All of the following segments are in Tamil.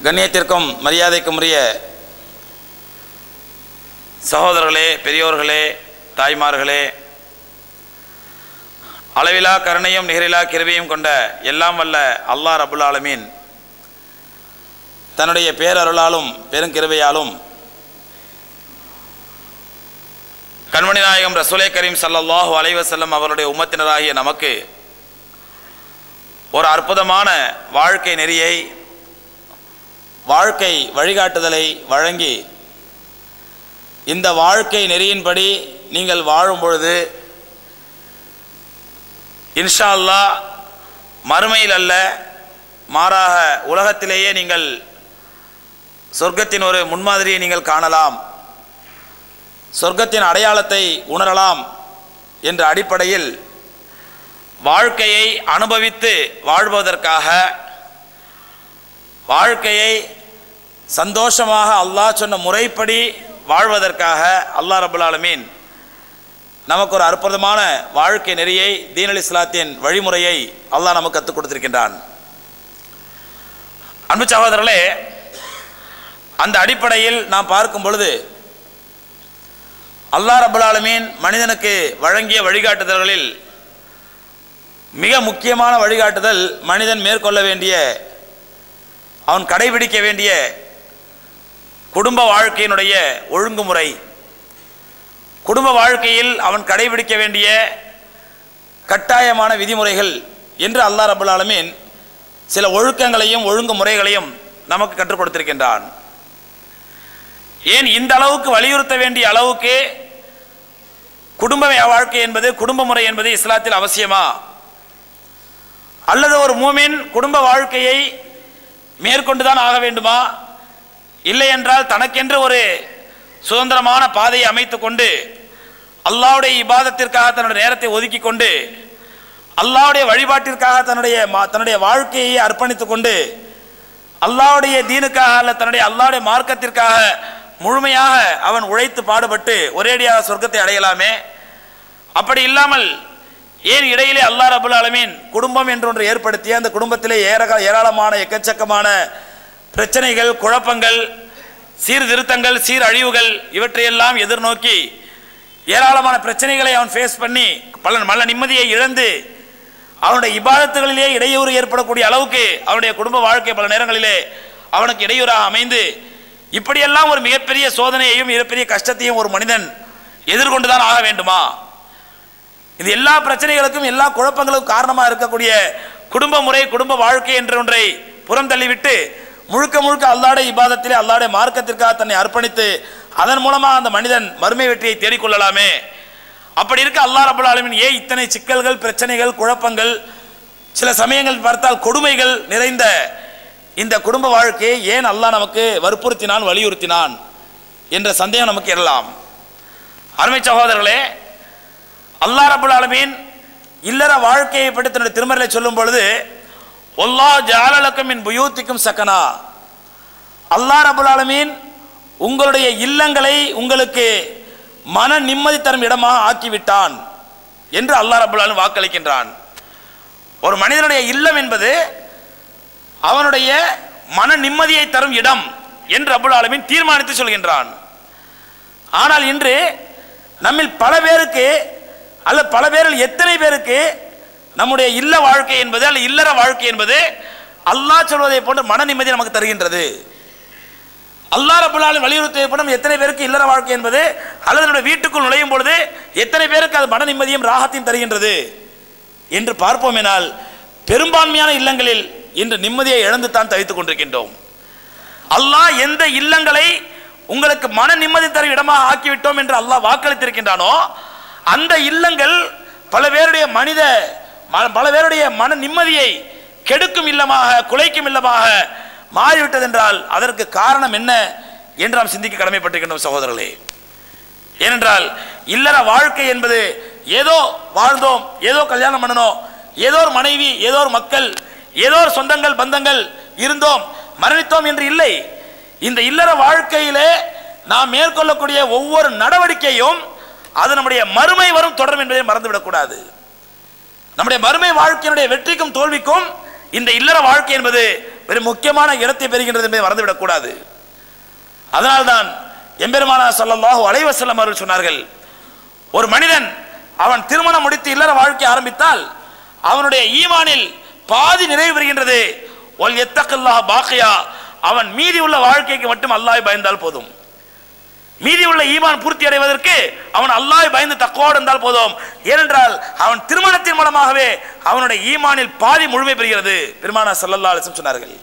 கண்ணியத்திற்கும் மரியாதைக்கும் உரிய சகோதரர்களே பெரியோர்களே தாய்மார்களே அளவிலா கருணையும் நிகரிலா கிருவியும் கொண்ட எல்லாம் வல்ல அல்லாஹ் ரபுல் ஆலமீன். தன்னுடைய பேரருளாலும் பெருங்கிருவையாலும் கண்மணி நாயகம் ரசூலே கரீம் சல்லாஹூ அலைஹி வஸல்லம் அவருடைய உம்மத்தினராகிய நமக்கு ஒரு அற்புதமான வாழ்க்கை நெறியை வாழ்க்கை வழிகாட்டுதலை வழங்கி இந்த வாழ்க்கை நெறியின்படி நீங்கள் வாழும் பொழுது இன்ஷா மறுமையில் அல்ல மாறாக உலகத்திலேயே நீங்கள் சொர்க்கத்தின் ஒரு முன்மாதிரியை நீங்கள் காணலாம் சொர்க்கத்தின் அடையாளத்தை உணரலாம் என்ற அடிப்படையில் வாழ்க்கையை அனுபவித்து வாழ்வதற்காக வாழ்க்கையை சந்தோஷமாக அல்லாஹ் சொன்ன முறைப்படி வாழ்வதற்காக அல்லாஹ் ரபுல்லாலமீன் நமக்கு ஒரு அற்புதமான வாழ்க்கை நெறியை தீனல் இஸ்லாத்தின் வழிமுறையை அல்லாஹ் நமக்கு கற்றுக் கொடுத்திருக்கின்றான். அன்பு சகோதரர்களே அந்த அடிப்படையில் நாம் பார்க்கும் பொழுது அல்லாஹ் ரபுல்லாலமீன் மனிதனுக்கு வழங்கிய வழிகாட்டுதல்களில் மிக முக்கியமான வழிகாட்டுதல் மனிதன் மேற்கொள்ள வேண்டிய அவன் கடைபிடிக்க வேண்டிய குடும்ப வாழ்க்கையினுடைய ஒழுங்குமுறை. குடும்ப வாழ்க்கையில் அவன் கடைபிடிக்க வேண்டிய கட்டாயமான விதிமுறைகள் என்று அல்லாஹ் ரபுல் ஆலமீன் சில ஒழுக்கங்களையும் ஒழுங்குமுறைகளையும் நமக்கு கற்றுக் கொடுத்திருக்கின்றான் ஏன் இந்த அளவுக்கு வலியுறுத்த வேண்டிய அளவுக்கு குடும்ப வாழ்க்கை என்பது குடும்ப முறை என்பது இஸ்லாத்தில் அவசியமா? அல்லது ஒரு மூமின் குடும்ப வாழ்க்கையை மேற்கொண்டுதான் ஆக வேண்டுமா? இல்லை என்றால் தனக்கென்று ஒரு சுதந்திரமான பாதையை அமைத்து கொண்டு அல்லாவுடைய இபாதத்திற்காக தன்னுடைய நேரத்தை ஒதுக்கி கொண்டு அல்லாவுடைய வழிபாட்டிற்காக தன்னுடைய தன்னுடைய வாழ்க்கையை அர்ப்பணித்துக் கொண்டு அல்லாவுடைய தீனுக்காக அல்ல தன்னுடைய அல்லாவுடைய மார்க்கத்திற்காக முழுமையாக அவன் உழைத்து பாடுபட்டு ஒரேடியாக சொர்க்கத்தை அடையலாமே. அப்படி இல்லாமல் ஏன் இடையிலே அல்லாஹ் ரபுல் அலமீன் குடும்பம் என்று ஒன்று ஏற்படுத்தி அந்த குடும்பத்திலே ஏற ஏராளமான எக்கச்சக்கமான பிரச்சனைகள் குழப்பங்கள் சீர்திருத்தங்கள் சீரழிவுகள் இவற்றையெல்லாம் எதிர்நோக்கி ஏராளமான பிரச்சனைகளை அவன் ஃபேஸ் பண்ணி பல நல்ல நிம்மதியை இழந்து அவனுடைய இபாதத்துகளிலே இடையூறு ஏற்படக்கூடிய அளவுக்கு அவனுடைய குடும்ப வாழ்க்கை பல நேரங்களிலே அவனுக்கு இடையூறாக அமைந்து இப்படியெல்லாம் ஒரு மிகப்பெரிய சோதனையையும் மிகப்பெரிய கஷ்டத்தையும் ஒரு மனிதன் எதிர்கொண்டுதான் ஆக வேண்டுமா? இது எல்லா பிரச்சனைகளுக்கும் எல்லா குழப்பங்களுக்கும் காரணமாக இருக்கக்கூடிய குடும்ப முறை குடும்ப வாழ்க்கை என்ற ஒன்றை புறம் தள்ளிவிட்டு முழுக்க முழுக்க அல்லாடைய இபாதத்திலே அல்லாடைய மார்க்கத்திற்காக தன்னை அர்ப்பணித்து அதன் மூலமாக அந்த மனிதன் மறுமை வெற்றியை தேடிக்கொள்ளலாமே. அப்படி இருக்க அல்லா ரபுல் ஏன் இத்தனை சிக்கல்கள் பிரச்சனைகள் குழப்பங்கள் சில சமயங்கள் பார்த்தால் கொடுமைகள் நிறைந்த இந்த குடும்ப வாழ்க்கையை ஏன் அல்லாஹ் நமக்கு வற்புறுத்தினான் வலியுறுத்தினான் என்ற சந்தேகம் நமக்கு எழலாம் அருமை சகோதரர்களே அல்லா ரபுல் ஆலமீன் இல்லற வாழ்க்கையை பற்றி தன்னுடைய திருமறையை சொல்லும் பொழுது ஒல்லா ஜாலலக்கும் மின் புயூத்திக்கும் சக்கனா அல்லாஹ் ரபுல் ஆலமீன் உங்களுடைய இல்லங்களை உங்களுக்கு மன நிம்மதி தரும் இடமாக ஆக்கிவிட்டான் என்று அல்லாஹ் ரபுல் வாக்களிக்கின்றான். ஒரு மனிதனுடைய இல்லம் என்பது அவனுடைய மன நிம்மதியை தரும் இடம் என்று அபுல் ஆலமீன் தீர்மானித்து சொல்கின்றான். ஆனால் இன்று நம்மில் பல பேருக்கு அல்ல பல பேரில் எத்தனை பேருக்கு நம்முடைய இல்ல வாழ்க்கை என்பது அல்ல இல்லற வாழ்க்கை என்பது அல்லாஹ் சொல்வதை போன்ற மன நிம்மதி நமக்கு தருகின்றது. அல்லாஹ் ரபுல்லாலும் வலியுறுத்திய படம் எத்தனை பேருக்கு இல்லற வாழ்க்கை என்பது அல்லது நம்முடைய வீட்டுக்குள் நுழையும் பொழுது எத்தனை பேருக்கு அது மன நிம்மதியும் ராகத்தையும் தருகின்றது என்று பார்ப்போமேனால் பெரும்பான்மையான இல்லங்களில் இன்று நிம்மதியை இழந்து தான் தவித்துக் கொண்டிருக்கின்றோம். அல்லாஹ் எந்த இல்லங்களை உங்களுக்கு மன நிம்மதி தரும் இடமாக ஆக்கிவிட்டோம் என்று அல்லாஹ் வாக்களித்திருக்கின்றானோ அந்த இல்லங்கள் பல பேருடைய மனித பல பேருடைய மன நிம்மதியை கெடுக்கும் இல்லமாக குலைக்கும் இல்லமாக மாறிவிட்டது என்றால் அதற்கு காரணம் என்ன என்று நாம் சிந்திக்க கடமைப்பட்டிருக்கின்றோம் சகோதரர்களே. ஏனென்றால் இல்லற வாழ்க்கை என்பது ஏதோ வாழ்ந்தோம் ஏதோ கல்யாணம் பண்ணணும் ஏதோ ஒரு மனைவி ஏதோ ஒரு மக்கள் ஏதோ ஒரு சொந்தங்கள் பந்தங்கள் இருந்தோம் மரணித்தோம் என்று இல்லை. இந்த இல்லற வாழ்க்கையிலே நாம் மேற்கொள்ளக்கூடிய ஒவ்வொரு நடவடிக்கையும் அது நம்முடைய மறுமை வரும் தொடரும் என்பதை மறந்துவிடக்கூடாது. நம்முடைய மறுமை வாழ்க்கையினுடைய வெற்றிக்கும் தோல்விக்கும் இந்த இல்லற வாழ்க்கை என்பது ஒரு முக்கியமான இடத்தை பெறுகின்றது என்பதை மறந்துவிடக்கூடாது. அதனால்தான் எம்பெருமானா ஸல்லல்லாஹு அலைவசல்லம் அவர்கள் சொன்னார்கள் ஒரு மனிதன் அவன் திருமணம் முடித்து இல்லற வாழ்க்கை ஆரம்பித்தால் அவனுடைய ஈமானில் பாதி நிறைவு பெறுகின்றது. ஒல் எத்தக்கல்லாஹ் பாக்கியா. அவன் மீதி உள்ள வாழ்க்கைக்கு மட்டும் அல்லாஹ் பயந்தால் போதும். மீதி உள்ள ஈமான் பூர்த்தி அடைவதற்கு அவன் அல்லாஹ் பயந்து தக்கோடு இருந்தால் போதும். ஏனென்றால் அவன் திருமணத்தின் மூலமாகவே அவனுடைய ஈமானில் பாதி முழுமை பெறுகிறது. பெருமானா சல்லல்லா அலைஹி சொன்னார்கள்.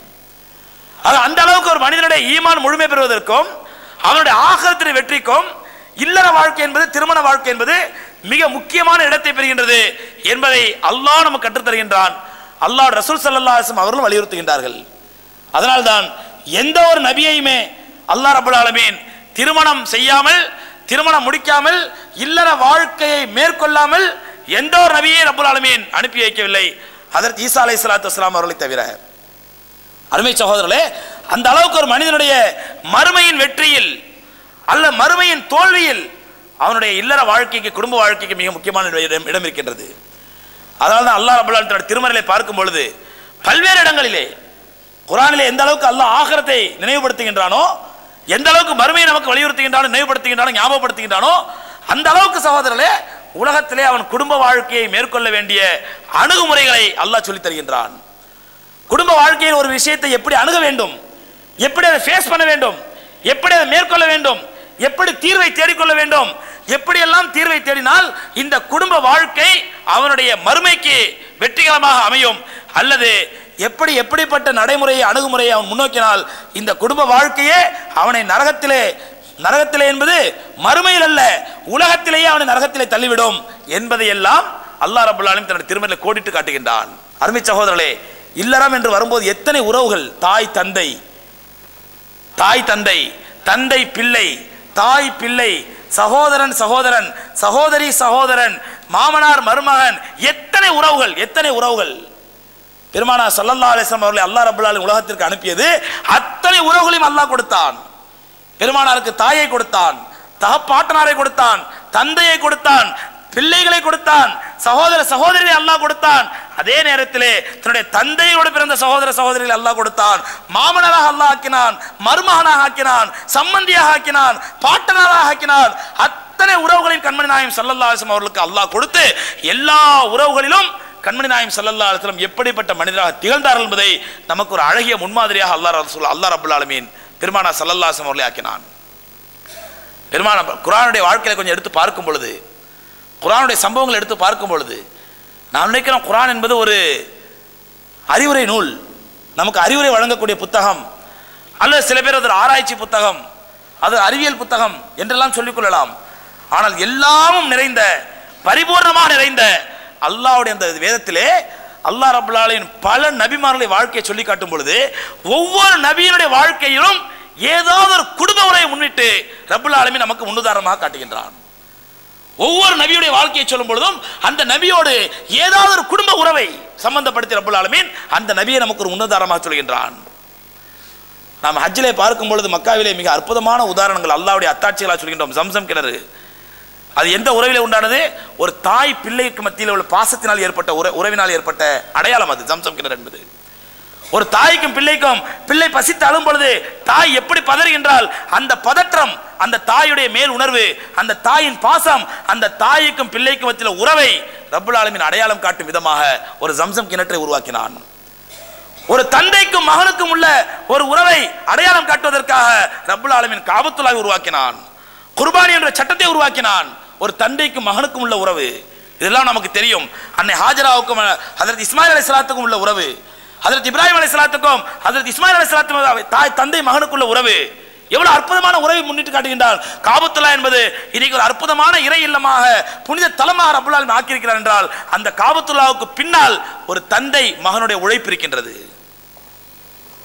அது அந்த அளவுக்கு ஒரு மனிதனுடைய ஈமான் முழுமை பெறுவதற்கும் அவனுடைய ஆகத்தின் வெற்றிக்கும் இல்லற வாழ்க்கை என்பது திருமண வாழ்க்கை என்பது மிக முக்கியமான இடத்தை பெறுகின்றது என்பதை அல்லாஹ் நமக்கு கற்றுத்தருகின்றான் அல்லாஹ் ரசூல் சல்லா அலைஹி அவர்களும் வலியுறுத்துகின்றார்கள். அதனால்தான் எந்த ஒரு நபியையுமே அல்லாஹ் ரபுல் ஆலமீன் திருமணம் செய்யாமல் திருமணம் முடிக்காமல் இல்லற வாழ்க்கையை மேற்கொள்ளாமல் எந்த ஒரு நபியை ரப்பல் ஆலமீன் அனுப்பி வைக்கவில்லை. அதற்கு ஈசா அலை சலாத்து வஸ்லாம் அவர்களை தவிர. அருமை சகோதரர்களே அந்த அளவுக்கு ஒரு மனிதனுடைய மறுமையின் வெற்றியில் அல்ல மறுமையின் தோல்வியில் அவனுடைய இல்லற வாழ்க்கைக்கு குடும்ப வாழ்க்கைக்கு மிக முக்கியமான இடம் இடம் இருக்கின்றது. அதனால தான் அல்லாஹ் ரபுல்லா தன்னுடைய திருமறையை பார்க்கும் பொழுது பல்வேறு இடங்களிலே குரானிலே எந்த அளவுக்கு அல்லாஹ் ஆகரத்தை நினைவுபடுத்துகின்றானோ எந்த அளவுக்கு மறுமையை நமக்கு வலியுறுத்துகின்றானோ நினைவுபடுத்துகின்றானோ ஞாபகப்படுத்துகின்றானோ அந்த அளவுக்கு சகோதரர்களே உலகத்திலே அவன் குடும்ப வாழ்க்கையை மேற்கொள்ள வேண்டிய அணுகுமுறைகளை அல்லாஹ் சொல்லித் தருகின்றான். குடும்ப வாழ்க்கையில் ஒரு விஷயத்தை எப்படி அணுக வேண்டும்? எப்படி அதை ஃபேஸ் பண்ண வேண்டும்? எப்படி அதை மேற்கொள்ள வேண்டும்? எப்படி தீர்வை தேடிக்கொள்ள வேண்டும்? எப்படியெல்லாம் தீர்வை தேடினால் இந்த குடும்ப வாழ்க்கை அவனுடைய மறுமைக்கு வெற்றிகரமாக அமையும்? அல்லது எப்படி எப்படிப்பட்ட நடைமுறையை அணுகுமுறையை அவன் முன்னோக்கினால் இந்த குடும்ப வாழ்க்கையே அவனை நரகத்திலே நரகத்திலே என்பது மறுமையில் அல்ல உலகத்திலேயே அவனை நரகத்திலே தள்ளிவிடும் என்பதையெல்லாம் அல்லாஹ் ரபுல் ஆலமீன் தன்னுடைய திருமறையில் கோடிட்டு காட்டுகின்றான். அருமை சகோதரர்களே இல்லறம் என்று வரும்போது எத்தனை உறவுகள்? தாய் தந்தை. தாய் தந்தை. தந்தை பிள்ளை. தாய் பிள்ளை. சகோதரன் சகோதரன். சகோதரி சகோதரன். மாமனார் மருமகன். எத்தனை உறவுகள்? எத்தனை உறவுகள்? பெருமானா சல்லல்லா அலிஸ்லாம் அவர்களை அல்லாஹ் ரபுல் உலகத்திற்கு அனுப்பியது. அத்தனை உறவுகளையும் அல்லாஹ் கொடுத்தான். பெருமானாருக்கு தாயை கொடுத்தான் தகப்பாட்டனாரை கொடுத்தான் தந்தையை கொடுத்தான் பிள்ளைகளை கொடுத்தான் சகோதர சகோதரிகளை அல்லாஹ் கொடுத்தான். அதே நேரத்திலே தன்னுடைய தந்தையோடு பிறந்த சகோதர சகோதரிகளை அல்லாஹ் கொடுத்தான். மாமனராக அல்லாஹ் ஆக்கினான் மருமகனாக ஆக்கினான் சம்பந்தியாக ஆக்கினான் பாட்டனாராக ஆக்கினான். அத்தனை உறவுகளையும் கண்மணி நாயம் சல்லல்லாசம் அவர்களுக்கு அல்லாஹ் கொடுத்து எல்லா உறவுகளிலும் கண்மணி நாயம் சல்லல்லா அலுவலம் எப்படிப்பட்ட மனிதராக திகழ்ந்தார்கள் என்பதை நமக்கு ஒரு அழகிய முன்மாதிரியாக அல்லாஹ் ரசூல் அல்லாஹ் ரபுல் ஆலமீன் பெருமானா சல்லல்லாசம் அவர்களை ஆக்கினான். பெருமான குரானுடைய வாழ்க்கையில கொஞ்சம் எடுத்து பார்க்கும் பொழுது குரானுடைய சம்பவங்களை எடுத்து பார்க்கும் பொழுது நான் நினைக்கிறேன் குரான் என்பது ஒரு அறிவுரை நூல். நமக்கு அறிவுரை வழங்கக்கூடிய புத்தகம். அல்லது சில பேர் அது ஆராய்ச்சி புத்தகம் அது அறிவியல் புத்தகம் என்றெல்லாம் சொல்லிக் கொள்ளலாம். ஆனால் எல்லாமும் நிறைந்த பரிபூர்ணமாக நிறைந்த அல்லாவுடைய அந்த வேதத்திலே அல்லாஹ் ரபுல்லாலின் பல நபிமார்களுடைய வாழ்க்கையை சொல்லி காட்டும் பொழுது ஒவ்வொரு நபியினுடைய வாழ்க்கையிலும் ஏதாவது ஒரு குடும்ப உரையை முன்னிட்டு ரபுல்லாலுமே நமக்கு முன்னுதாரணமாக காட்டுகின்றான். ஒவ்வொரு நபியுடைய வாழ்க்கையை சொல்லும் பொழுதும் அந்த நபியோடு ஏதாவது ஒரு குடும்ப உறவை சம்பந்தப்படுத்தி ரபுல் ஆலமீன் அந்த நபியை நமக்கு ஒரு உன்னதாரமாக சொல்கின்றான். நாம் ஹஜ்ஜிலே பார்க்கும் பொழுது மக்காவிலே மிக அற்புதமான உதாரணங்கள் அல்லாவுடைய அத்தாட்சிகளாக சொல்கின்றோம். சம்சம் கிணறு. அது எந்த உறவில் உண்டானது? ஒரு தாய் பிள்ளைக்கு மத்தியில் உள்ள பாசத்தினால் ஏற்பட்ட உற உறவினால் ஏற்பட்ட அடையாளம் அது ஜம்சம் கிணறு என்பது. ஒரு தாய்க்கும் பிள்ளைக்கும் பிள்ளை பசித்து அழும் பொழுது தாய் எப்படி பதறுகின்றால் அந்த பதற்றம் அந்த தாயுடைய மேல் உணர்வு அந்த தாயின் பாசம் அந்த தாய்க்கும் பிள்ளைக்கும் மத்தியில் உறவை ரபுல் அடையாளம் காட்டும் விதமாக ஒரு ஜம்சம் கிணற்றை உருவாக்கினான். ஒரு தந்தைக்கும் மகனுக்கும் உள்ள ஒரு உறவை அடையாளம் காட்டுவதற்காக ரபுல் ஆலமின் காபத்துலாவை உருவாக்கினான். குர்பானி என்ற சட்டத்தை உருவாக்கினான். ஒரு தந்தைக்கும் மகனுக்கும் உள்ள உறவு. இதெல்லாம் நமக்கு தெரியும். அன்னை ஹாஜராவுக்கும் அதற்கு இஸ்மாயில் சலாத்துக்கும் உள்ள உறவு. அதற்கு இப்ராஹிம் அலைஹிஸ்ஸலாத்துக்கும் அதற்கு இஸ்மாயில் அலைஹிஸ்ஸலாத்துக்கும் தாய் தந்தை மகனுக்குள்ள உறவு. எவ்வளவு அற்புதமான உறவை முன்னிட்டு காட்டுகின்றார். காபத்துல்லா என்பது இன்னைக்கு ஒரு அற்புதமான இறை இல்லமாக புனித தலமாக ரப்புல் ஆக்கியிருக்கிறார் என்றால் அந்த காபத்துல்லாவுக்கு பின்னால் ஒரு தந்தை மகனுடைய உழைப்பு இருக்கின்றது.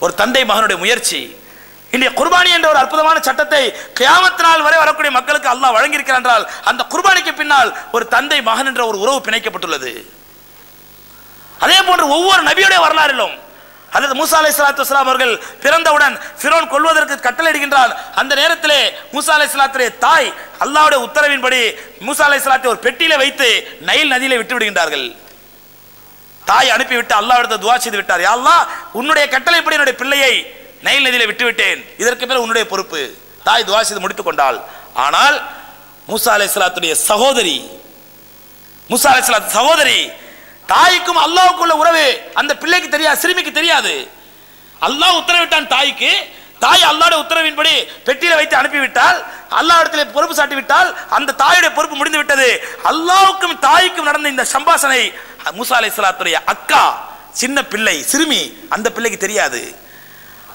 ஒரு தந்தை மகனுடைய முயற்சி. இன்றைய குர்பானி என்ற ஒரு அற்புதமான சட்டத்தை கியாமத் நாள் வரை வரக்கூடிய மக்களுக்கு அல்லாஹ் வழங்கியிருக்கிறார் என்றால் அந்த குர்பானிக்கு பின்னால் ஒரு தந்தை மகன் என்ற ஒரு உறவு பிணைக்கப்பட்டுள்ளது. அதே போன்று ஒவ்வொரு நபியுடைய வரலாறிலும் அதாவது மூசா அலை சலாத்து வஸ்லாம் அவர்கள் பிறந்தவுடன் ஃபிரோன் கொல்வதற்கு கட்டளையிடுகின்றான். அந்த நேரத்திலே மூசா அலை சலாத்துடைய தாய் அல்லாவுடைய உத்தரவின்படி மூசா அலை சலாத்தை ஒரு பெட்டியில வைத்து நைல் நதியில விட்டு விடுகின்றார்கள் தாய் அனுப்பிவிட்டு அல்லாவிடத்தை துவா செய்து விட்டார் யா உன்னுடைய கட்டளைப்படி என்னுடைய பிள்ளையை நைல் நதியில விட்டுவிட்டேன். இதற்கு பிறகு உன்னுடைய பொறுப்பு. தாய் துவா செய்து முடித்துக் கொண்டாள். ஆனால் மூசா அலைஹிஸ்ஸலாத்துடைய சகோதரி மூசா அலைஹிஸ்ஸலாத்து சகோதரி தாய்க்கும் அல்லாஹ்வுக்குள்ள உறவு அந்த பிள்ளைக்கு தெரியாது சிறுமிக்கு தெரியாது. அல்லாஹ் உத்தரவிட்டான் தாய்க்கு. தாய் அல்லாட உத்தரவின்படி பெட்டியில வைத்து அனுப்பிவிட்டால் அல்லாஹ் இடத்துல பொறுப்பு சாட்டி விட்டால் அந்த தாயுடைய பொறுப்பு முடிந்து விட்டது அல்லாவுக்கும் தாய்க்கும் நடந்த இந்த சம்பாஷனை மூசா சலாத்துடைய அக்கா சின்ன பிள்ளை சிறுமி அந்த பிள்ளைக்கு தெரியாது.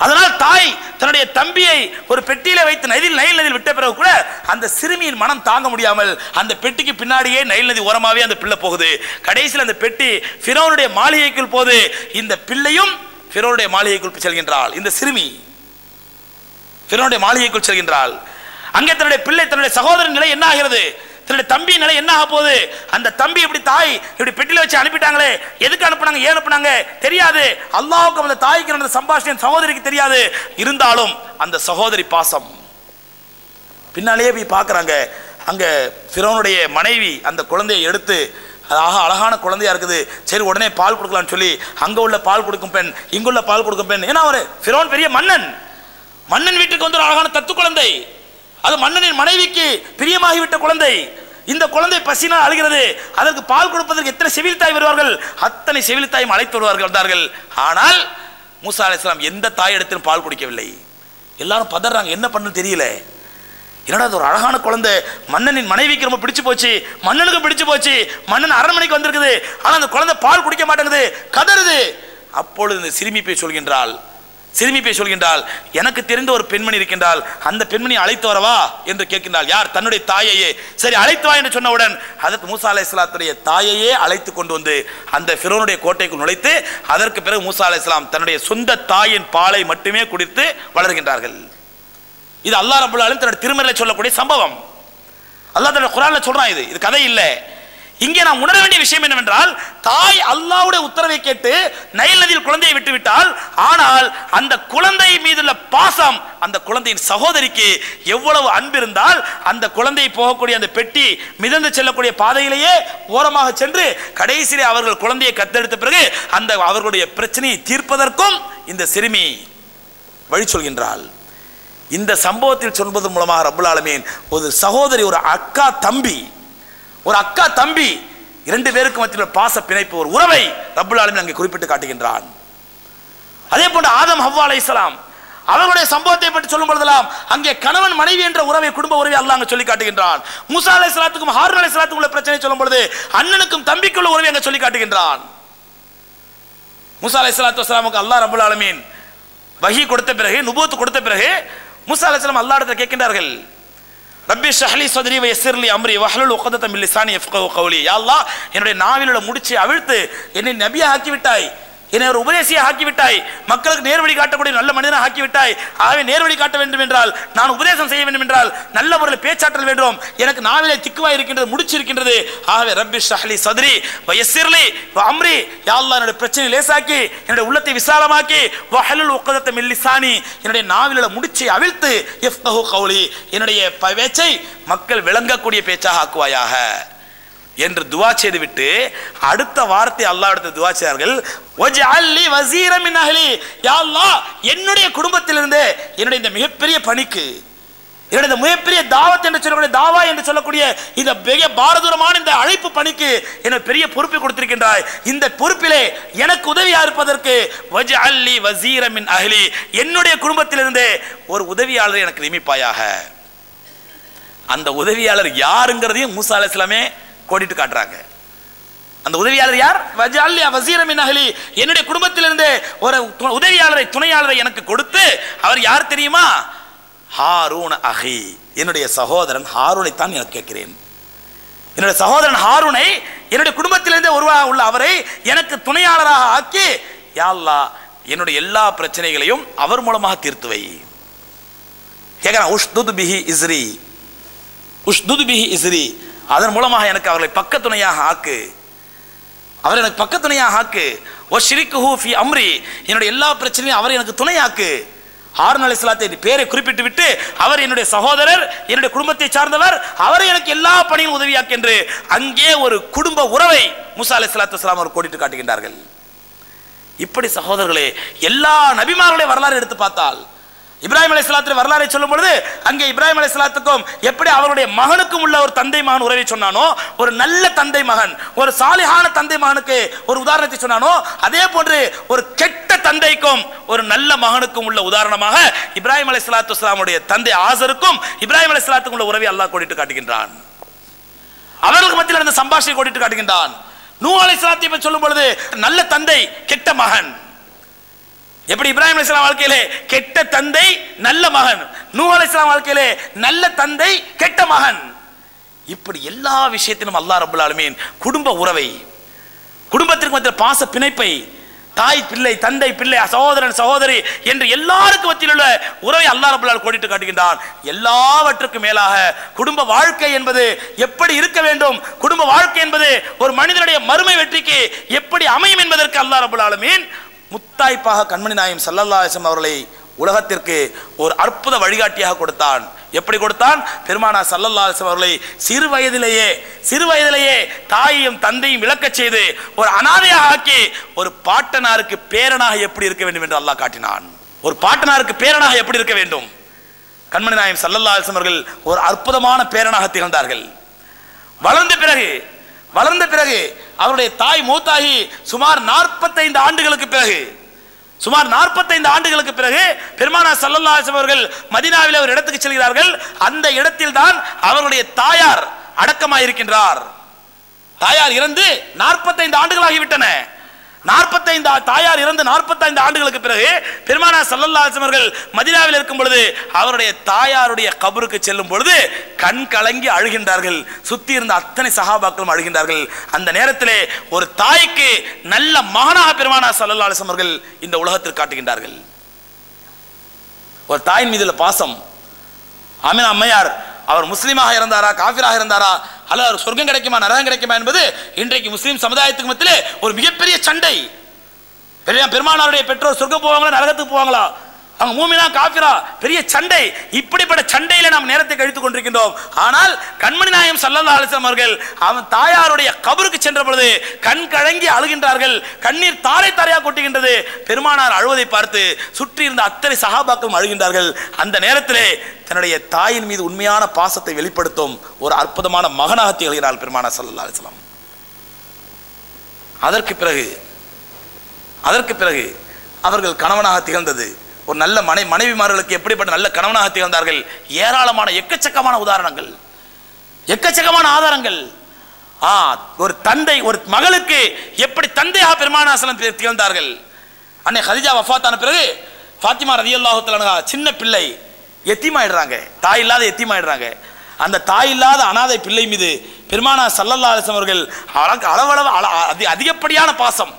அதனால் தாய் தன்னுடைய தம்பியை ஒரு பெட்டியில வைத்து நதியில் நைல் நதியில் விட்ட பிறகு கூட அந்த சிறுமியின் மனம் தாங்க முடியாமல் அந்த பெட்டிக்கு பின்னாடியே நைல் நதி ஓரமாவே அந்த பிள்ளை போகுது. கடைசியில் அந்த பெட்டி ஃபிரௌனுடைய மாளிகைக்குள் போது இந்த பிள்ளையும் ஃபிரௌனுடைய மாளிகைக்குள் செல்கின்றாள். இந்த சிறுமி ஃபிரௌனுடைய மாளிகைக்குள் செல்கின்றாள். அங்கே தன்னுடைய பிள்ளை தன்னுடைய சகோதரன் நிலை என்ன ஆகிறது? தன்னுடைய தம்பி நிலை என்ன ஆக போகுது? அந்த தம்பி இப்படி தாய் இப்படி பெட்டில வச்சு அனுப்பிட்டாங்களே எதுக்கு அனுப்புனாங்க ஏன் அனுப்புனாங்க? தெரியாது. அல்லாஹ்வுக்கு அந்த தாய்க்கு நடந்த சம்பாஷணம் சகோதரிக்கு தெரியாது. இருந்தாலும் அந்த சகோதரி பாசம். பின்னாலேயே போய் பார்க்குறாங்க. அங்கே ஃபிரௌனுடைய மனைவி அந்த குழந்தையை எடுத்து அது அழகான குழந்தையா இருக்குது. சரி உடனே பால் கொடுக்கலாம்னு சொல்லி அங்கே உள்ள பால் கொடுக்கும் பெண் இங்குள்ள பால் கொடுக்கும் பெண். ஏன்னா அவர் ஃபிரோன் பெரிய மன்னன். மன்னன் வீட்டுக்கு வந்து ஒரு அழகான தத்து குழந்தை அது மன்னனின் மனைவிக்கு பிரியமாகிவிட்ட குழந்தை. இந்த குழந்தை பசினால் அழுகிறது. அதற்கு பால் கொடுப்பதற்கு எத்தனை செவில் தாய் வருவார்கள்? அத்தனை செவில் தாயும் அழைத்து வருவார்கள் வந்தார்கள் ஆனால் மூசா அலைஹிஸ்ஸலாம் எந்த தாய் இடத்திலும் பால் குடிக்கவில்லை. எல்லாரும் பதறாங்க. என்ன பண்ணு தெரியல. என்னடா அது ஒரு அழகான குழந்தை. மன்னனின் மனைவிக்கு ரொம்ப பிடிச்சு போச்சு. மன்னனுக்கு பிடிச்சு போச்சு. மன்னன் அரண்மனைக்கு வந்திருக்குது. ஆனால் அந்த குழந்தை பால் குடிக்க மாட்டேங்குது. கதறுது. அப்பொழுது இந்த சிறுமி போய் சொல்கின்றாள் சிறுமி போய் சொல்கின்றாள் எனக்கு தெரிந்த ஒரு பெண்மணி இருக்கின்றாள் அந்த பெண்மணி அழைத்து வரவா? என்று கேட்கின்றாள் யார்? தன்னுடைய தாயையே. சரி அழைத்து வா என்று சொன்னவுடன் அதற்கு மூசா அலைஹிஸ்ஸலாத்துடைய தாயையே அழைத்து கொண்டு வந்து அந்த ஃபிரோனுடைய கோட்டைக்குள் நுழைத்து அதற்கு பிறகு மூசா இஸ்லாம் தன்னுடைய சொந்த தாயின் பாலை மட்டுமே குடித்து வளர்கின்றார்கள். இது அல்லாஹ் ரபுல் தன்னுடைய திருமறையில் சொல்லக்கூடிய சம்பவம். அல்லாஹ் தன்னுடைய குரானில் சொல்கிறான் இது. இது கதை இல்லை. இங்கே நாம் உணர வேண்டிய விஷயம் என்னவென்றால் தாய் அல்லாவுடைய உத்தரவை கேட்டு நைல் நதியில் குழந்தையை விட்டுவிட்டால் ஆனால் அந்த குழந்தை மீதுள்ள பாசம் அந்த குழந்தையின் சகோதரிக்கு எவ்வளவு அன்பு இருந்தால் அந்த குழந்தை போகக்கூடிய அந்த பெட்டி மிதந்து செல்லக்கூடிய பாதையிலேயே ஓரமாக சென்று கடைசியிலே அவர்கள் குழந்தையை கத்தெடுத்த பிறகு அந்த அவர்களுடைய பிரச்சனையை தீர்ப்பதற்கும் இந்த சிறுமி வழி சொல்கின்றாள். இந்த சம்பவத்தில் சொல்வதன் மூலமாக ரபுல் ஆலமீன் ஒரு சகோதரி ஒரு அக்கா தம்பி ஒரு அக்கா தம்பி இரண்டு பேருக்கு மத்தியில் பாச பிணைப்பு ஒரு உறவை ரப்புல் ஆலமின் அங்கே குறிப்பிட்டு காட்டுகின்றான். அதே போன்று ஆதம் ஹவ்வா அலைஹிஸ்ஸலாம் அவர்களுடைய சம்பவத்தை பற்றி சொல்லும் பொழுதெல்லாம் அங்கே கணவன் மனைவி என்ற உறவை குடும்ப உறவை அல்ல அங்கே சொல்லி காட்டுகின்றான். முசா அலை இஸ்லாத்துக்கும் ஹாரூன் அலைஹிஸ்ஸலாத்துக்கும் உள்ள பிரச்சனை சொல்லும் பொழுது அண்ணனுக்கும் தம்பிக்குள்ள உறவை அங்கே சொல்லி காட்டுகின்றான். முசா அலை இஸ்லாத்து வஸலாமுக்கு அல்லாஹ் ரபுல் ஆலமீன் வகி கொடுத்த பிறகு நுபூத்து கொடுத்த பிறகு முசா அலைஹிஸ்ஸலாம் அல்லாஹ் இடத்துல கேட்கின்றார்கள் ரப்பி ஷஹ்லி சதுரி வயசிர்லி அம்ரி வஹலுல் உக்தத இல்லிசானி லிசானி கவுலி கௌலி. யா என்னுடைய நாவிலுள்ள முடிச்சு அவிழ்த்து என்னை நபியா ஆக்கி விட்டாய் என்னை ஒரு உபதேசியை ஆக்கிவிட்டாய். மக்களுக்கு நேர்வழி காட்டக்கூடிய நல்ல மனிதனை ஆக்கிவிட்டாய். ஆகவே நேர்வழி காட்ட வேண்டும் என்றால் நான் உபதேசம் செய்ய வேண்டும் என்றால் நல்ல முறையில் பேச்சாற்றல் வேண்டும். எனக்கு நாவிலே திக்குவாய் இருக்கின்றது முடிச்சிருக்கின்றது. ஆகவே ரப்பி ஷஹ்லி சதுரி வயசிர்லி அம்ரி யாழ்லா என்னுடைய பிரச்சனை லேசாக்கி என்னுடைய உள்ளத்தை விசாலமாக்கி வஹலுல் உக்கதத்தை மில்லிசானி என்னுடைய நாவிலுள்ள முடிச்சை அவிழ்த்து யஃப்கஹு கௌலி என்னுடைய ப- பேச்சை மக்கள் விளங்கக்கூடிய பேச்சாக ஆக்குவாயாக. என்று துவா செய்துவிட்டு அடுத்த வார்த்தை அல்லாஹ் எடுத்து துவா செய்தார்கள். லி மின் என்னுடைய குடும்பத்திலிருந்து என்னுடைய இந்த மிகப்பெரிய பணிக்கு என்னுடைய இந்த மிகப்பெரிய தாவத் என்று சொல்லக்கூடிய தாவா என்று சொல்லக்கூடிய இந்த மிக பாரதூரமான இந்த அழைப்பு பணிக்கு என பெரிய பொறுப்பை கொடுத்திருக்கின்றாய். இந்த பொறுப்பிலே எனக்கு உதவியா இருப்பதற்கு வஜ்அல் அல்லி வசீரமின் அஹ்லி. என்னுடைய குடும்பத்திலிருந்து ஒரு உதவியாளரை எனக்கு நியமிப்பாயாக. அந்த உதவியாளர் யாருங்கிறதையும் மூசா அலைஹிஸ்ஸலாமே கோடிட்டு காட்டுறாங்க. அந்த உதவியாளர் யார்? வஜாலி வசீரம் அகலி என்னுடைய குடும்பத்திலிருந்து ஒரு உதவியாளரை துணையாளரை எனக்கு கொடுத்து அவர் யார் தெரியுமா? ஹாரூன் அஹி. என்னுடைய சகோதரன் ஹாரூனை தான் எனக்கு கேட்கிறேன். என்னுடைய சகோதரன் ஹாரூனை என்னுடைய குடும்பத்திலிருந்து ஒருவராக உள்ள அவரை எனக்கு துணையாளராக ஆக்கி யா என்னுடைய எல்லா பிரச்சனைகளையும் அவர் மூலமாக தீர்த்து வை. கேட்கிறான் உஷ்துத் பிஹி இஸ்ரி. உஷ்துது பிஹி இஸ்ரி. அதன் மூலமாக எனக்கு அவர்களை பக்கத்துணையாக ஆக்கு. அவர் எனக்கு பக்கத்துணையாக ஆக்கு. ஓ ஷிரிக்கு ஃபி அம்ரி. என்னுடைய எல்லா பிரச்சனையும் அவர் எனக்கு துணையாக்கு. ஹாரூன் அலைஹிஸ்ஸலாத்தை பேரை குறிப்பிட்டு விட்டு அவர் என்னுடைய சகோதரர் என்னுடைய குடும்பத்தை சார்ந்தவர் அவரை எனக்கு எல்லா பணியும் உதவியாக்கு என்று அங்கே ஒரு குடும்ப உறவை முசா அலைஹிஸ்ஸலாத்து வஸலாம் அவர் கோடிட்டு காட்டுகின்றார்கள். இப்படி சகோதரர்களே எல்லா நபிமார்களையும் வரலாறு எடுத்து பார்த்தால் இப்ராஹிம் அலைஹிஸ்ஸலாத்துடைய வரலாறை சொல்லும் பொழுது அங்கே இப்ராஹிம் அலைஹிஸ்ஸலாத்துக்கும் எப்படி அவருடைய மகனுக்கும் உள்ள ஒரு தந்தை மகன் உறவை சொன்னானோ ஒரு நல்ல தந்தை மகன் ஒரு சாலிஹான தந்தை மகனுக்கு ஒரு உதாரணத்தை சொன்னானோ அதே போன்று ஒரு கெட்ட தந்தைக்கும் ஒரு நல்ல மகனுக்கும் உள்ள உதாரணமாக இப்ராஹிம் அலைஹிஸ்ஸலாத்து இஸ்லாமுடைய தந்தை ஆசருக்கும் இப்ராஹிம் அலைஹிஸ்ஸலாத்துக்கும் உள்ள உறவை அல்லாஹ் கோடிட்டு காட்டுகின்றான். அவர்களுக்கு மத்தியில் அந்த சம்பாஷணை கோடிட்டு காட்டுகின்றான். நூ அலைஹிஸ்ஸலாத்தை பற்றி சொல்லும் பொழுது நல்ல தந்தை கெட்ட மகன். எப்படி இப்ராஹிம் அலிஸ்லாம் வாழ்க்கையிலே கெட்ட தந்தை நல்ல மகன்? நூ அலிஸ்லாம் வாழ்க்கையிலே நல்ல தந்தை கெட்ட மகன்? இப்படி எல்லா விஷயத்திலும் அல்லாஹ் ரப்பல் குடும்ப உறவை குடும்பத்திற்கு மத்திய பாச பிணைப்பை தாய் பிள்ளை தந்தை பிள்ளை சகோதரன் சகோதரி என்று எல்லாருக்கும் மத்தியில் உள்ள உறவை அல்லா ரபுல்லால் கோடிட்டு காட்டுகின்றான். எல்லாவற்றுக்கும் மேலாக குடும்ப வாழ்க்கை என்பது எப்படி இருக்க வேண்டும்? குடும்ப வாழ்க்கை என்பது ஒரு மனிதனுடைய மறுமை வெற்றிக்கு எப்படி அமையும் என்பதற்கு அல்லாஹ் ரபுல்லாலுமீன் முத்தாய்ப்பாக கண்மணி நாயம் சல்லல்லாசம் அவர்களை உலகத்திற்கு ஒரு அற்புத வழிகாட்டியாக கொடுத்தான். எப்படி கொடுத்தான்? பெருமானா சல்லல்லா அவர்களை சிறு வயதிலேயே சிறு வயதிலேயே தாயையும் தந்தையும் விளக்கச் செய்து ஒரு அனாதையாக ஆக்கி ஒரு பாட்டனாருக்கு பேரனாக எப்படி இருக்க வேண்டும் என்று அல்லாஹ் காட்டினான். ஒரு பாட்டனாருக்கு பேரனாக எப்படி இருக்க வேண்டும்? கண்மணி நாயம் சல்லல்லா அலிஸ்லாம் அவர்கள் ஒரு அற்புதமான பேரனாக திகழ்ந்தார்கள். வளர்ந்த பிறகு வளர்ந்த பிறகு அவருடைய தாய் மூத்தாகி சுமார் நாற்பத்தைந்து ஆண்டுகளுக்கு பிறகு சுமார் நாற்பத்தைந்து ஆண்டுகளுக்கு பிறகு பெருமானா சல்லல்லா அவர்கள் மதினாவில் ஒரு இடத்துக்கு செல்கிறார்கள். அந்த இடத்தில் தான் அவருடைய தாயார் அடக்கமாயிருக்கின்றார். தாயார் இறந்து நாற்பத்தைந்து ஆண்டுகளாகிவிட்டன. நாற்பத்தைந்து தாயார் இறந்து நாற்பத்தைந்து ஆண்டுகளுக்கு பிறகு பெருமானா சல்லல்லாசமர்கள் மதினாவில் இருக்கும் பொழுது அவருடைய தாயாருடைய கபருக்கு செல்லும் பொழுது கண் கலங்கி அழுகின்றார்கள். சுத்தி இருந்த அத்தனை சகாபாக்களும் அழுகின்றார்கள். அந்த நேரத்திலே ஒரு தாய்க்கு நல்ல மகனாக பெருமானா சல்லல்லா அவர்கள் இந்த உலகத்தில் காட்டுகின்றார்கள். ஒரு தாயின் மீதுள்ள பாசம். அமீன் அம்மையார் அவர் முஸ்லீமாக இருந்தாரா காஃபிராக இருந்தாரா? அல்ல அவர் சொர்க்கம் கிடைக்குமா நரகம் கிடைக்குமா என்பது இன்றைக்கு முஸ்லீம் சமுதாயத்துக்கு மத்தியிலே ஒரு மிகப்பெரிய சண்டை. பெரிய பெருமானாருடைய பெற்றோர் சொர்க்கம் போவாங்களா நரகத்துக்கு போவாங்களா? அவங்க மூமினா காஃபிரா பெரிய சண்டை. இப்படிப்பட்ட சண்டையில நாம் நேரத்தை கழித்துக் கொண்டிருக்கின்றோம். ஆனால் கண்மணி நாயம் சல்லல்லா அலிஸ்லாம் அவர்கள் அவன் தாயாருடைய கபருக்கு சென்ற பொழுது கண் கழங்கி அழுகின்றார்கள். கண்ணீர் தாரை தாரையா கொட்டுகின்றது. பெருமானார் அழுவதை பார்த்து சுற்றி இருந்த அத்தனை சகாபாக்களும் அழுகின்றார்கள். அந்த நேரத்திலே தன்னுடைய தாயின் மீது உண்மையான பாசத்தை வெளிப்படுத்தும் ஒரு அற்புதமான மகனாக திகழ்கிறார் பெருமானார் சல்லல்லா அலிஸ்லாம் அதற்கு பிறகு அதற்கு பிறகு அவர்கள் கணவனாக திகழ்ந்தது. ஒரு நல்ல மனை மனைவிமார்களுக்கு எப்படிப்பட்ட நல்ல கணவனாக திகழ்ந்தார்கள்? ஏராளமான எக்கச்சக்கமான உதாரணங்கள். எக்கச்சக்கமான ஆதாரங்கள். ஆ ஒரு தந்தை ஒரு மகளுக்கு எப்படி தந்தையாக பெருமானாசனம் திகழ்ந்தார்கள்? அன்னை ஹதிஜா வஃபாத்தான பிறகு ஃபாத்திமா ரதியல்லாஹு சின்ன பிள்ளை எத்தியமாயிடுறாங்க தாய் இல்லாத எத்தியமாயிடுறாங்க அந்த தாய் இல்லாத அனாதை பிள்ளை மீது பெருமானா சல்லல்லா அவர்கள் அளவளவு அள- அதி- அதிகப்படியான பாசம்.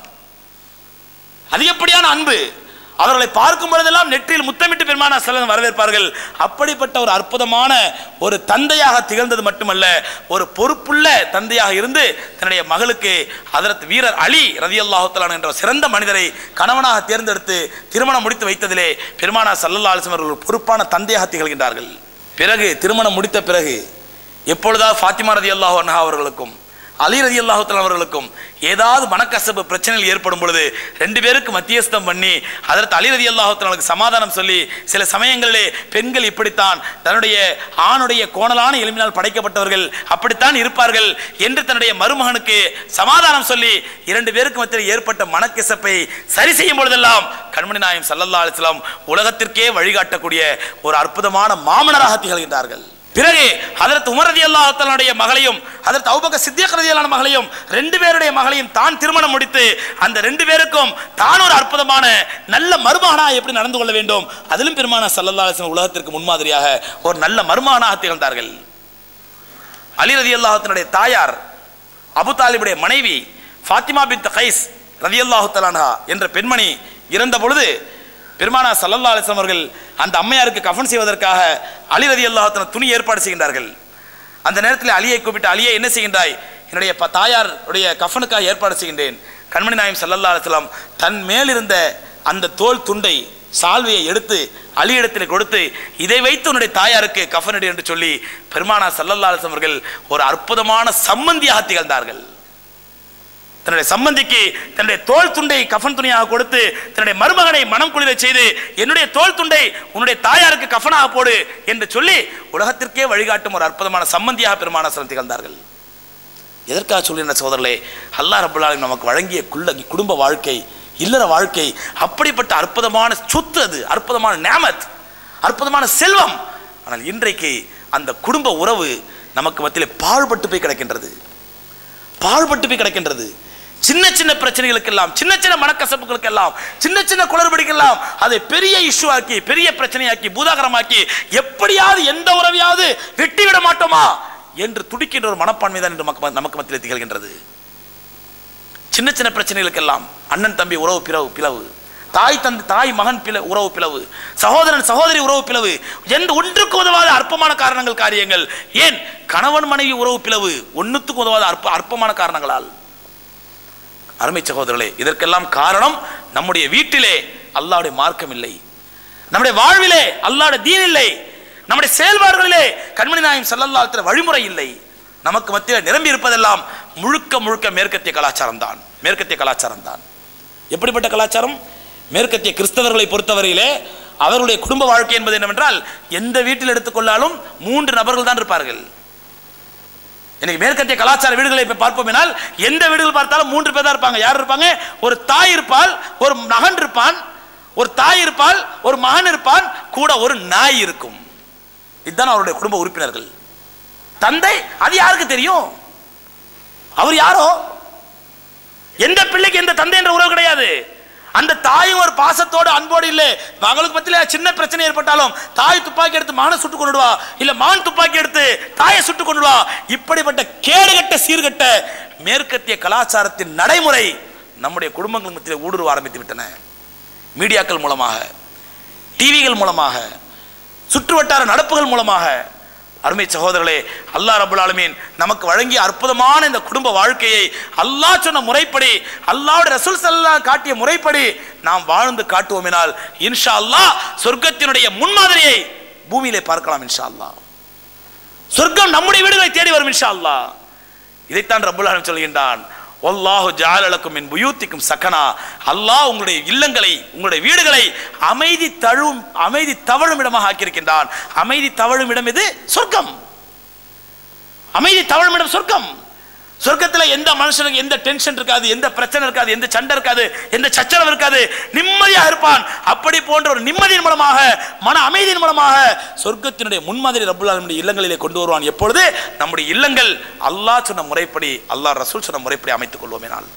அதிகப்படியான அன்பு. அவர்களை பார்க்கும் பொழுதெல்லாம் நெற்றியில் முத்தமிட்டு பெருமானா செல்வன் வரவேற்பார்கள். அப்படிப்பட்ட ஒரு அற்புதமான ஒரு தந்தையாக திகழ்ந்தது மட்டுமல்ல ஒரு பொறுப்புள்ள தந்தையாக இருந்து தன்னுடைய மகளுக்கு அதற்கு வீரர் அலி ரதியல்லாஹுத்தலான் என்ற சிறந்த மனிதரை கணவனாக தேர்ந்தெடுத்து திருமணம் முடித்து வைத்ததிலே பெருமானா சல்லல்லா அலிஸ்லாம் அவர்கள் ஒரு பொறுப்பான தந்தையாக திகழ்கின்றார்கள். பிறகு திருமணம் முடித்த பிறகு எப்பொழுதா ஃபாத்திமா ரதி அல்லாஹ் அவர்களுக்கும் அலி ரதி அல்லாஹுத்தலாம் அவர்களுக்கும் ஏதாவது மனக்கசப்பு பிரச்சனைகள் ஏற்படும் பொழுது ரெண்டு பேருக்கு மத்தியஸ்தம் பண்ணி அதற்கு அலி ரதி அல்லாஹுத்தலாவுக்கு சமாதானம் சொல்லி சில சமயங்களிலே பெண்கள் இப்படித்தான் தன்னுடைய ஆணுடைய கோணலான எலும்பினால் படைக்கப்பட்டவர்கள் அப்படித்தான் இருப்பார்கள் என்று தன்னுடைய மருமகனுக்கு சமாதானம் சொல்லி இரண்டு பேருக்கு மத்தியில் ஏற்பட்ட மனக்கசப்பை சரி செய்யும் பொழுதெல்லாம் கண்மணி நாயம் சல்லல்லா அலிஸ்லாம் உலகத்திற்கே வழிகாட்டக்கூடிய ஒரு அற்புதமான மாமனராக திகழ்கின்றார்கள். பிறகு அதற்கு உமர் ரதி மகளையும் அதற்கு அவுபக்க சித்தியக் ரதியல்லான மகளையும் ரெண்டு பேருடைய மகளையும் தான் திருமணம் முடித்து அந்த ரெண்டு பேருக்கும் தான் ஒரு அற்புதமான நல்ல மருமகனாக எப்படி நடந்து கொள்ள வேண்டும்? அதிலும் பெருமான சல்லல்லா உலகத்திற்கு முன்மாதிரியாக ஒரு நல்ல மருமகனாக திகழ்ந்தார்கள். அலி ரதி அல்லாஹத்தினுடைய தாயார் அபு தாலிபுடைய மனைவி ஃபாத்திமா பின் கைஸ் ரதி அல்லாஹு என்ற பெண்மணி இறந்த பொழுது பெருமானா சல்லல்லா அலிஸ்லாம் அவர்கள் அந்த அம்மையாருக்கு கஃன் செய்வதற்காக அலி ரதி அல்லாஹத்தன துணி ஏற்பாடு செய்கின்றார்கள். அந்த நேரத்தில் அலியை கூப்பிட்டு அலியை என்ன செய்கின்றாய்? என்னுடைய ப- தாயாருடைய கஃனுக்காக ஏற்பாடு செய்கின்றேன். கண்மணி நாயம் சல்லல்லா அலிஸ்லாம் தன் மேலிருந்த அந்த தோல் துண்டை சால்வையை எடுத்து அலியிடத்தில் கொடுத்து இதை வைத்து உன்னுடைய தாயாருக்கு கஃனடி என்று சொல்லி பெருமானா சல்லல்லா அலிஸ்லாம் அவர்கள் ஒரு அற்புதமான சம்மந்தியாக திகழ்ந்தார்கள். தன்னுடைய சம்பந்திக்கு தன்னுடைய தோல் துண்டை கஃன் துணியாக கொடுத்து தன்னுடைய மருமகனை மனம் குளிர செய்து என்னுடைய தோல் துண்டை உன்னுடைய தாயாருக்கு கஃனாக போடு என்று சொல்லி உலகத்திற்கே வழிகாட்டும் ஒரு அற்புதமான சம்பந்தியாக பெருமானாசலம் திகழ்ந்தார்கள். எதற்காக சொல்லுகின்ற சோதரர்களே அல்லா ரபுல்லாலும் நமக்கு வழங்கிய குள்ள குடும்ப வாழ்க்கை இல்லற வாழ்க்கை அப்படிப்பட்ட அற்புதமான சொத்து அது அற்புதமான நேமத் அற்புதமான செல்வம். ஆனால் இன்றைக்கு அந்த குடும்ப உறவு நமக்கு மத்தியிலே பாழ்பட்டு போய் கிடக்கின்றது. பாழ்பட்டு போய் கிடக்கின்றது. சின்ன சின்ன பிரச்சனைகளுக்கெல்லாம் சின்ன சின்ன மனக்கசப்புகளுக்கெல்லாம் சின்ன சின்ன குளறுபடிக்கெல்லாம் அதை பெரிய இஷ்யூ ஆக்கி பெரிய பிரச்சனையாக்கி பூதாகரமாக்கி எப்படியாவது எந்த உறவையாவது வெட்டிவிட மாட்டோமா என்று துடிக்கின்ற ஒரு மனப்பான்மை தான் என்று நமக்கு நமக்கு மத்தியில் திகழ்கின்றது. சின்ன சின்ன பிரச்சனைகளுக்கெல்லாம் அண்ணன் தம்பி உறவு பிளவு பிளவு. தாய் தந்தை தாய் மகன் பிள உறவு பிளவு. சகோதரன் சகோதரி உறவு பிளவு. எந்த ஒன்றுக்கு உதவாத அற்பமான காரணங்கள் காரியங்கள். ஏன்? கணவன் மனைவி உறவு பிளவு. ஒன்றுத்துக்கு உதவாத அற்ப அற்பமான காரணங்களால். அருமை சகோதரர்களே இதற்கெல்லாம் காரணம் நம்முடைய வீட்டிலே அல்லாவுடைய மார்க்கம் இல்லை நம்முடைய வாழ்விலே அல்லாவுடைய தீன் இல்லை நம்முடைய செயல்பாடுகளிலே கண்மணி நாயம் செல்லல்லாத்திர வழிமுறை இல்லை. நமக்கு மத்தியில் நிரம்பி இருப்பதெல்லாம் முழுக்க முழுக்க மேற்கத்திய கலாச்சாரம் தான். மேற்கத்திய கலாச்சாரம் தான். எப்படிப்பட்ட கலாச்சாரம்? மேற்கத்திய கிறிஸ்தவர்களை பொறுத்தவரையிலே அவர்களுடைய குடும்ப வாழ்க்கை என்பது என்னவென்றால் எந்த வீட்டில் எடுத்துக்கொள்ளாலும் மூன்று நபர்கள் தான் இருப்பார்கள். இன்னைக்கு மேற்கத்திய கலாச்சார வீடுகளை இப்ப பார்ப்போம்னால் எந்த வீடுகள் பார்த்தாலும் மூன்று பேர் தான் இருப்பாங்க. யார் இருப்பாங்க? ஒரு தாய் இருப்பால் ஒரு மகன் இருப்பான் ஒரு தாய் இருப்பால் ஒரு மகன் இருப்பான் கூட ஒரு நாய் இருக்கும். இதுதான் அவருடைய குடும்ப உறுப்பினர்கள். தந்தை அது யாருக்கு தெரியும்? அவர் யாரோ? எந்த பிள்ளைக்கு எந்த தந்தை என்ற உறவு கிடையாது. அந்த தாயும் ஒரு பாசத்தோடு அன்போடு இல்லை. மகளுக்கு பத்தில சின்ன பிரச்சனை ஏற்பட்டாலும் தாய் துப்பாக்கி எடுத்து மானை சுட்டு கொண்டுடுவா இல்ல மான் துப்பாக்கி எடுத்து தாயை சுட்டு கொண்டுடுவா இப்படிப்பட்ட கேடுகட்ட சீர்கட்ட மேற்கத்திய கலாச்சாரத்தின் நடைமுறை நம்முடைய குடும்பங்கள் மத்தியில் ஊடுருவ ஆரம்பித்து விட்டன. மீடியாக்கள் மூலமாக டிவிகள் மூலமாக சுற்றுவட்டார நடப்புகள் மூலமாக அருமை சகோதரர்களே அல்லாஹ் ரபுல் ஆலமீன் நமக்கு வழங்கிய அற்புதமான இந்த குடும்ப வாழ்க்கையை அல்லாஹ் சொன்ன முறைப்படி அல்லாவோட ரசூல் ஸல்லல்லாஹு காட்டிய முறைப்படி நாம் வாழ்ந்து காட்டுவோமினால் இன்ஷா அல்லாஹ் சொர்க்கத்தினுடைய முன்மாதிரியை பூமியிலே பார்க்கலாம் இன்ஷா அல்லாஹ் சொர்க்கம் நம்முடைய வீடுகளை தேடி வரும் இன்ஷா அல்லாஹ் இதைத்தான் ரபுல் ஆலமீன் சொல்கின்றான். ஒல்லாஹு ஜாலலக்கும் என் புயூத்திக்கும் சக்கனா அல்லாஹ் உங்களுடைய இல்லங்களை உங்களுடைய வீடுகளை அமைதி தழும் அமைதி தவழும் இடமாக ஆக்கியிருக்கின்றான். அமைதி தவழும் இடம் இது சொர்க்கம். அமைதி தவழும் இடம் சொர்க்கம். சொர்க்கத்தில் எந்த மனுஷனுக்கு எந்த டென்ஷன் இருக்காது எந்த பிரச்சனை இருக்காது எந்த சண்டை இருக்காது எந்த சச்சரவு இருக்காது நிம்மதியாக இருப்பான். அப்படி போன்ற ஒரு நிம்மதியின் மூலமாக மன அமைதியின் மூலமாக சொர்க்கத்தினுடைய முன்மாதிரி ரபுல்லா நம்முடைய இல்லங்களிலே கொண்டு வருவான். எப்பொழுது? நம்முடைய இல்லங்கள் அல்லாஹ் சொன்ன முறைப்படி அல்லாஹ் ரசூல் சொன்ன முறைப்படி அமைத்துக் கொள்வோமேனால்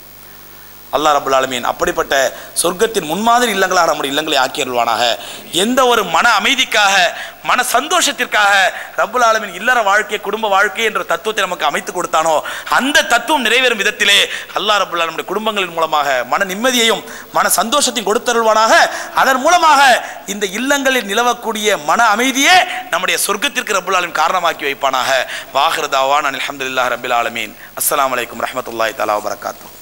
அல்லாஹ் ரபுல் ஆலமீன் அப்படிப்பட்ட சொர்க்கத்தின் முன்மாதிரி இல்லங்களாக நம்முடைய இல்லங்களை ஆக்கியருள்வானாக எந்த ஒரு மன அமைதிக்காக மன சந்தோஷத்திற்காக ரபுல் ஆலமின் இல்லற வாழ்க்கை குடும்ப வாழ்க்கை என்ற தத்துவத்தை நமக்கு அமைத்து கொடுத்தானோ அந்த தத்துவம் நிறைவேறும் விதத்திலே அல்லாஹ் ரபுல் ஆலமுடைய குடும்பங்களின் மூலமாக மன நிம்மதியையும் மன சந்தோஷத்தையும் கொடுத்தருள்வானாக. அதன் மூலமாக இந்த இல்லங்களில் நிலவக்கூடிய மன அமைதியே நம்முடைய சொர்க்கத்திற்கு ரபுல் ஆலமின் காரணமாக்கி வைப்பானாக. வாஹிருதாவான் அலமதுல்லா ரபுல் ஆலமீன். அஸ்லாம் வலைக்கம் ரஹமத்துல்லாய் தலா வபரகாத்துஹு.